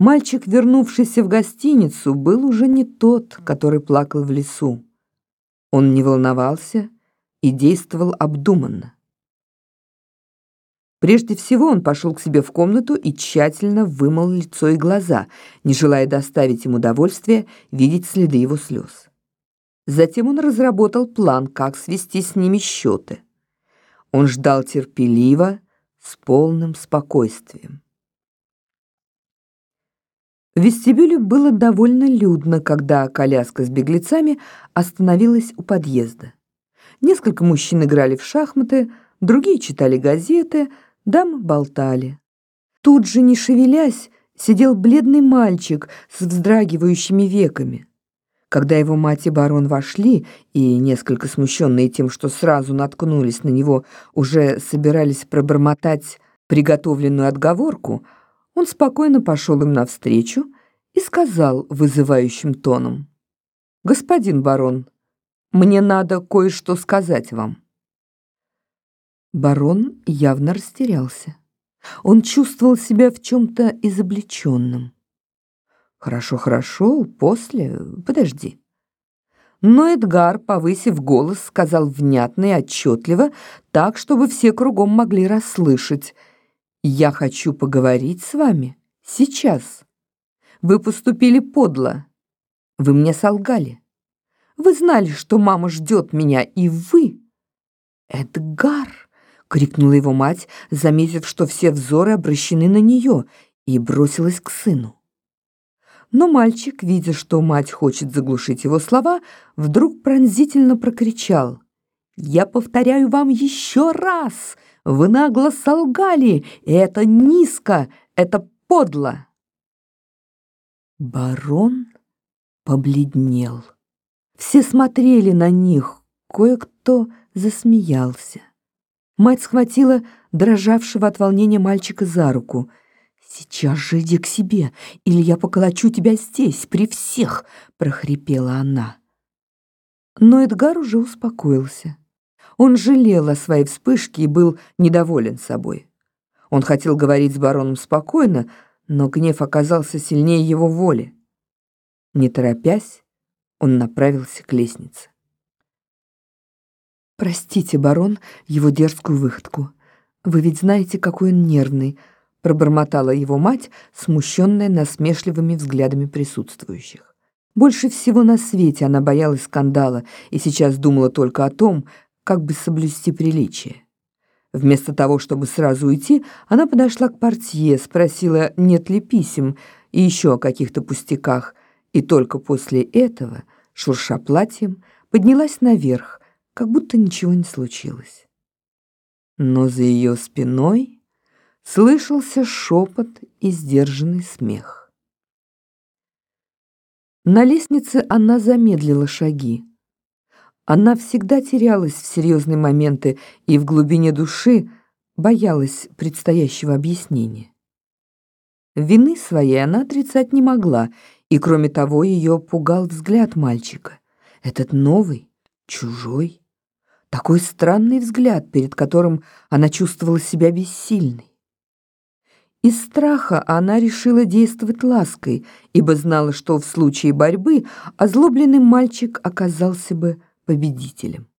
Мальчик, вернувшийся в гостиницу, был уже не тот, который плакал в лесу. Он не волновался и действовал обдуманно. Прежде всего он пошел к себе в комнату и тщательно вымыл лицо и глаза, не желая доставить ему удовольствия видеть следы его слез. Затем он разработал план, как свести с ними счеты. Он ждал терпеливо, с полным спокойствием. В вестибюле было довольно людно, когда коляска с беглецами остановилась у подъезда. Несколько мужчин играли в шахматы, другие читали газеты, дамы болтали. Тут же, не шевелясь, сидел бледный мальчик с вздрагивающими веками. Когда его мать и барон вошли, и, несколько смущенные тем, что сразу наткнулись на него, уже собирались пробормотать приготовленную отговорку, он спокойно пошел им навстречу и сказал вызывающим тоном, «Господин барон, мне надо кое-что сказать вам». Барон явно растерялся. Он чувствовал себя в чем-то изобличенном. «Хорошо, хорошо, после, подожди». Но Эдгар, повысив голос, сказал внятно и отчетливо, так, чтобы все кругом могли расслышать. «Я хочу поговорить с вами. Сейчас. Вы поступили подло. Вы мне солгали. Вы знали, что мама ждет меня, и вы...» «Эдгар!» — крикнула его мать, заметив, что все взоры обращены на нее, и бросилась к сыну. Но мальчик, видя, что мать хочет заглушить его слова, вдруг пронзительно прокричал. «Я повторяю вам еще раз! Вы нагло солгали, и это низко, это подло!» Барон побледнел. Все смотрели на них, кое-кто засмеялся. Мать схватила дрожавшего от волнения мальчика за руку — «Сейчас же иди к себе, или я поколочу тебя здесь, при всех!» — прохрипела она. Но Эдгар уже успокоился. Он жалел о своей вспышке и был недоволен собой. Он хотел говорить с бароном спокойно, но гнев оказался сильнее его воли. Не торопясь, он направился к лестнице. «Простите, барон, его дерзкую выходку. Вы ведь знаете, какой он нервный», пробормотала его мать, смущенная насмешливыми взглядами присутствующих. Больше всего на свете она боялась скандала и сейчас думала только о том, как бы соблюсти приличие. Вместо того, чтобы сразу уйти, она подошла к портье, спросила, нет ли писем и еще о каких-то пустяках, и только после этого, шурша платьем, поднялась наверх, как будто ничего не случилось. Но за ее спиной слышался шепот и сдержанный смех. На лестнице она замедлила шаги. Она всегда терялась в серьезные моменты и в глубине души боялась предстоящего объяснения. Вины своей она отрицать не могла, и, кроме того, ее пугал взгляд мальчика. Этот новый, чужой, такой странный взгляд, перед которым она чувствовала себя бессильной. Из страха она решила действовать лаской, ибо знала, что в случае борьбы озлобленный мальчик оказался бы победителем.